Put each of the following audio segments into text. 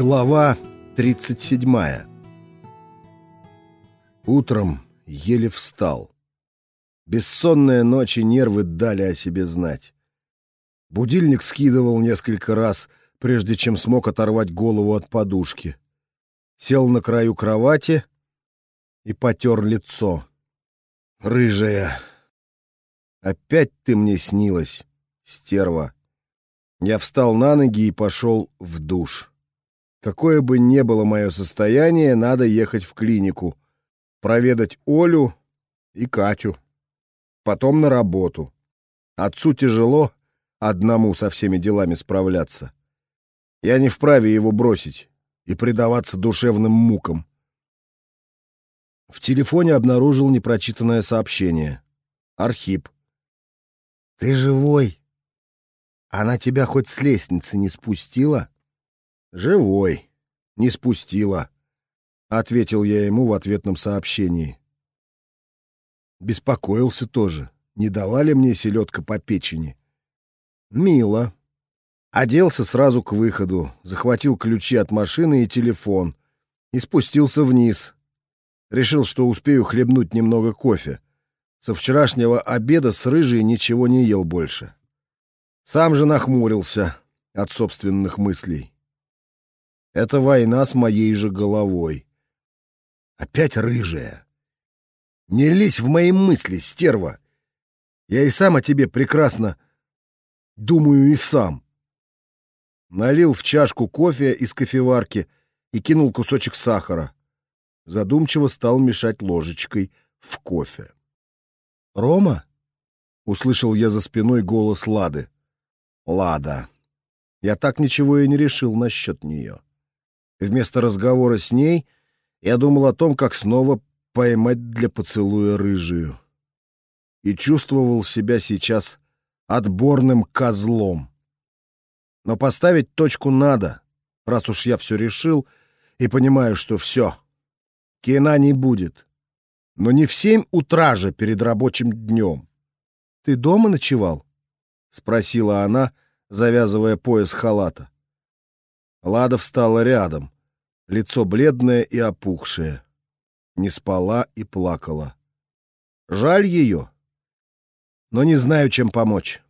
Глава 37 Утром еле встал. Бессонные ночи нервы дали о себе знать. Будильник скидывал несколько раз, прежде чем смог оторвать голову от подушки. Сел на краю кровати и потер лицо. «Рыжая, опять ты мне снилась, стерва!» Я встал на ноги и пошел в душ. Какое бы ни было мое состояние, надо ехать в клинику, проведать Олю и Катю. Потом на работу. Отцу тяжело одному со всеми делами справляться. Я не вправе его бросить и предаваться душевным мукам. В телефоне обнаружил непрочитанное сообщение. Архип. «Ты живой?» Она тебя хоть с лестницы не спустила? Живой. Не спустила, ответил я ему в ответном сообщении. Беспокоился тоже. Не дала ли мне селедка по печени? Мило. Оделся сразу к выходу, захватил ключи от машины и телефон и спустился вниз. Решил, что успею хлебнуть немного кофе. Со вчерашнего обеда с рыжей ничего не ел больше. Сам же нахмурился от собственных мыслей. Это война с моей же головой. Опять рыжая. Не лезь в мои мысли, стерва. Я и сам о тебе прекрасно думаю и сам. Налил в чашку кофе из кофеварки и кинул кусочек сахара. Задумчиво стал мешать ложечкой в кофе. «Рома?» — услышал я за спиной голос Лады. Лада. Я так ничего и не решил насчет нее. Вместо разговора с ней я думал о том, как снова поймать для поцелуя рыжую. И чувствовал себя сейчас отборным козлом. Но поставить точку надо, раз уж я все решил и понимаю, что все. Кина не будет. Но не в семь утра же перед рабочим днем. Ты дома ночевал? — спросила она, завязывая пояс халата. Лада встала рядом, лицо бледное и опухшее. Не спала и плакала. Жаль ее, но не знаю, чем помочь.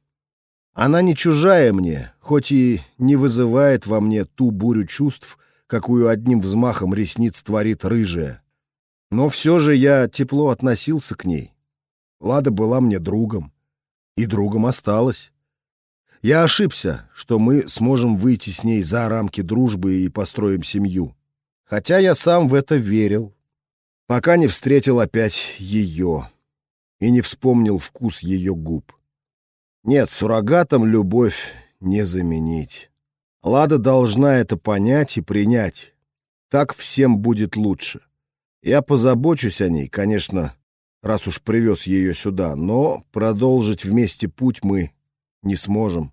Она не чужая мне, хоть и не вызывает во мне ту бурю чувств, какую одним взмахом ресниц творит рыжая. Но все же я тепло относился к ней. Лада была мне другом и другом осталась. Я ошибся, что мы сможем выйти с ней за рамки дружбы и построим семью. Хотя я сам в это верил, пока не встретил опять ее и не вспомнил вкус ее губ. Нет, суррогатом любовь не заменить. Лада должна это понять и принять. Так всем будет лучше. Я позабочусь о ней, конечно, раз уж привез ее сюда, но продолжить вместе путь мы не сможем.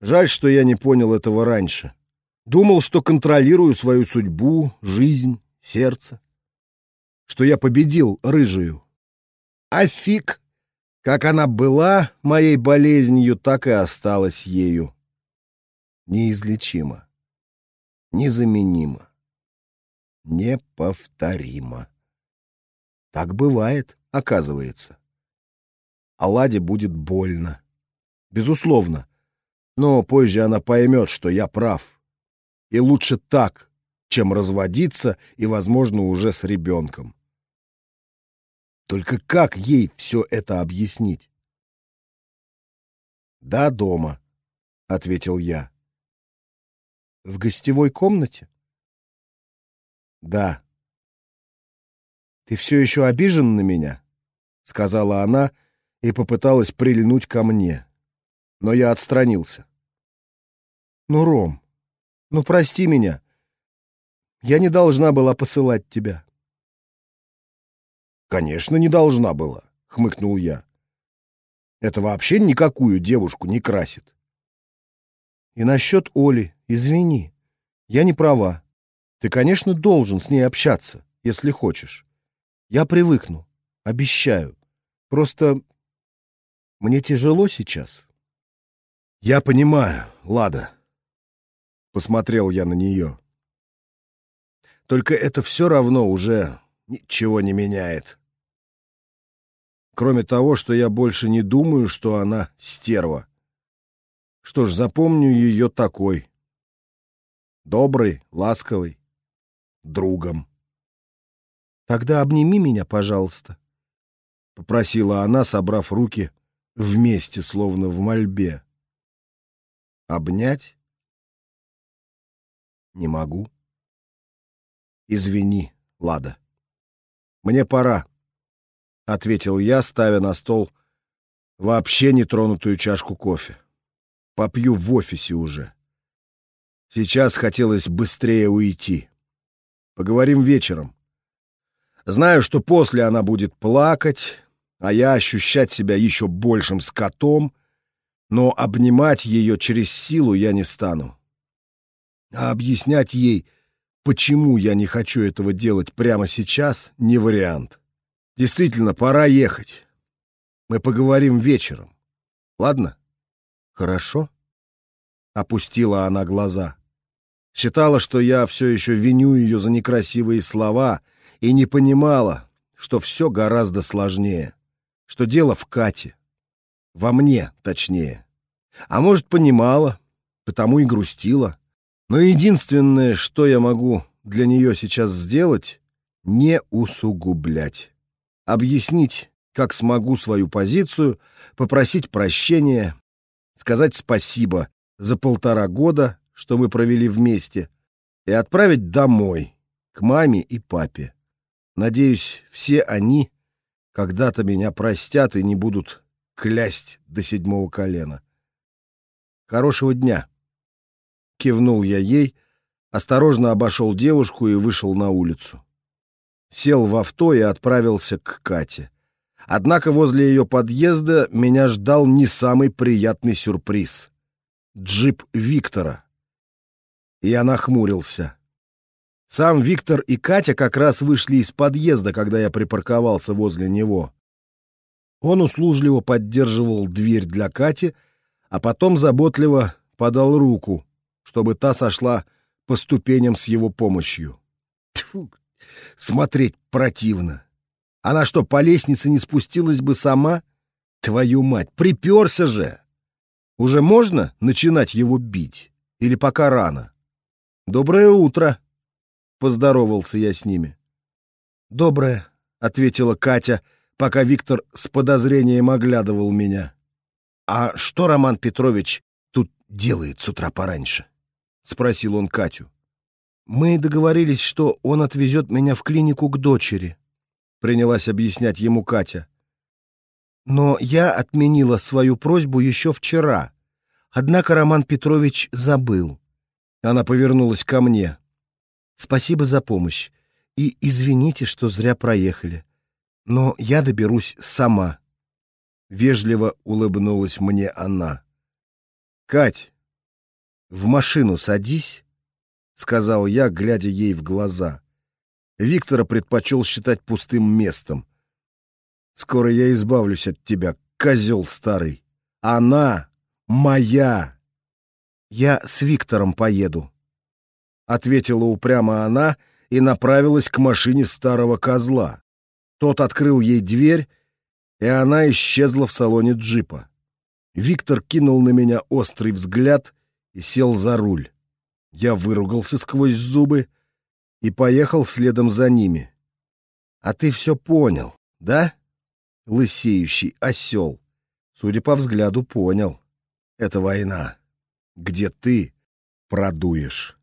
Жаль, что я не понял этого раньше. Думал, что контролирую свою судьбу, жизнь, сердце. Что я победил рыжую. А фиг! Как она была моей болезнью, так и осталась ею. Неизлечимо, незаменимо, неповторимо. Так бывает, оказывается. Аладе будет больно. Безусловно. Но позже она поймет, что я прав. И лучше так, чем разводиться и, возможно, уже с ребенком. Только как ей все это объяснить? «Да, дома», — ответил я. «В гостевой комнате?» «Да». «Ты все еще обижен на меня?» — сказала она и попыталась прильнуть ко мне но я отстранился. «Ну, Ром, ну прости меня. Я не должна была посылать тебя». «Конечно, не должна была», — хмыкнул я. «Это вообще никакую девушку не красит». «И насчет Оли, извини, я не права. Ты, конечно, должен с ней общаться, если хочешь. Я привыкну, обещаю. Просто мне тяжело сейчас». «Я понимаю, Лада». Посмотрел я на нее. Только это все равно уже ничего не меняет. Кроме того, что я больше не думаю, что она стерва. Что ж, запомню ее такой. Добрый, ласковый, другом. «Тогда обними меня, пожалуйста», — попросила она, собрав руки вместе, словно в мольбе. «Обнять? Не могу. Извини, Лада. Мне пора», — ответил я, ставя на стол вообще нетронутую чашку кофе. «Попью в офисе уже. Сейчас хотелось быстрее уйти. Поговорим вечером. Знаю, что после она будет плакать, а я ощущать себя еще большим скотом, но обнимать ее через силу я не стану. А объяснять ей, почему я не хочу этого делать прямо сейчас, не вариант. Действительно, пора ехать. Мы поговорим вечером. Ладно? Хорошо? Опустила она глаза. Считала, что я все еще виню ее за некрасивые слова — и не понимала, что все гораздо сложнее, что дело в Кате, во мне, точнее. А может, понимала, потому и грустила. Но единственное, что я могу для нее сейчас сделать, не усугублять. Объяснить, как смогу свою позицию, попросить прощения, сказать спасибо за полтора года, что мы провели вместе, и отправить домой, к маме и папе. Надеюсь, все они когда-то меня простят и не будут клясть до седьмого колена. Хорошего дня. Кивнул я ей, осторожно обошел девушку и вышел на улицу. Сел в авто и отправился к Кате. Однако возле ее подъезда меня ждал не самый приятный сюрприз. Джип Виктора. Я нахмурился. Сам Виктор и Катя как раз вышли из подъезда, когда я припарковался возле него. Он услужливо поддерживал дверь для Кати, а потом заботливо подал руку, чтобы та сошла по ступеням с его помощью. Тьфу, смотреть противно. Она что, по лестнице не спустилась бы сама? Твою мать, приперся же! Уже можно начинать его бить? Или пока рано? Доброе утро! Поздоровался я с ними. «Доброе», — ответила Катя, пока Виктор с подозрением оглядывал меня. «А что Роман Петрович тут делает с утра пораньше?» — спросил он Катю. «Мы договорились, что он отвезет меня в клинику к дочери», — принялась объяснять ему Катя. «Но я отменила свою просьбу еще вчера. Однако Роман Петрович забыл». Она повернулась ко мне. Спасибо за помощь. И извините, что зря проехали. Но я доберусь сама. Вежливо улыбнулась мне она. Кать, в машину садись, сказал я, глядя ей в глаза. Виктора предпочел считать пустым местом. Скоро я избавлюсь от тебя, козел старый. Она моя. Я с Виктором поеду, — ответила упрямо она и направилась к машине старого козла. Тот открыл ей дверь, и она исчезла в салоне джипа. Виктор кинул на меня острый взгляд и сел за руль. Я выругался сквозь зубы и поехал следом за ними. «А ты все понял, да?» Лысеющий осел. Судя по взгляду, понял. Это война, где ты продуешь.